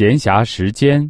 闲暇时间。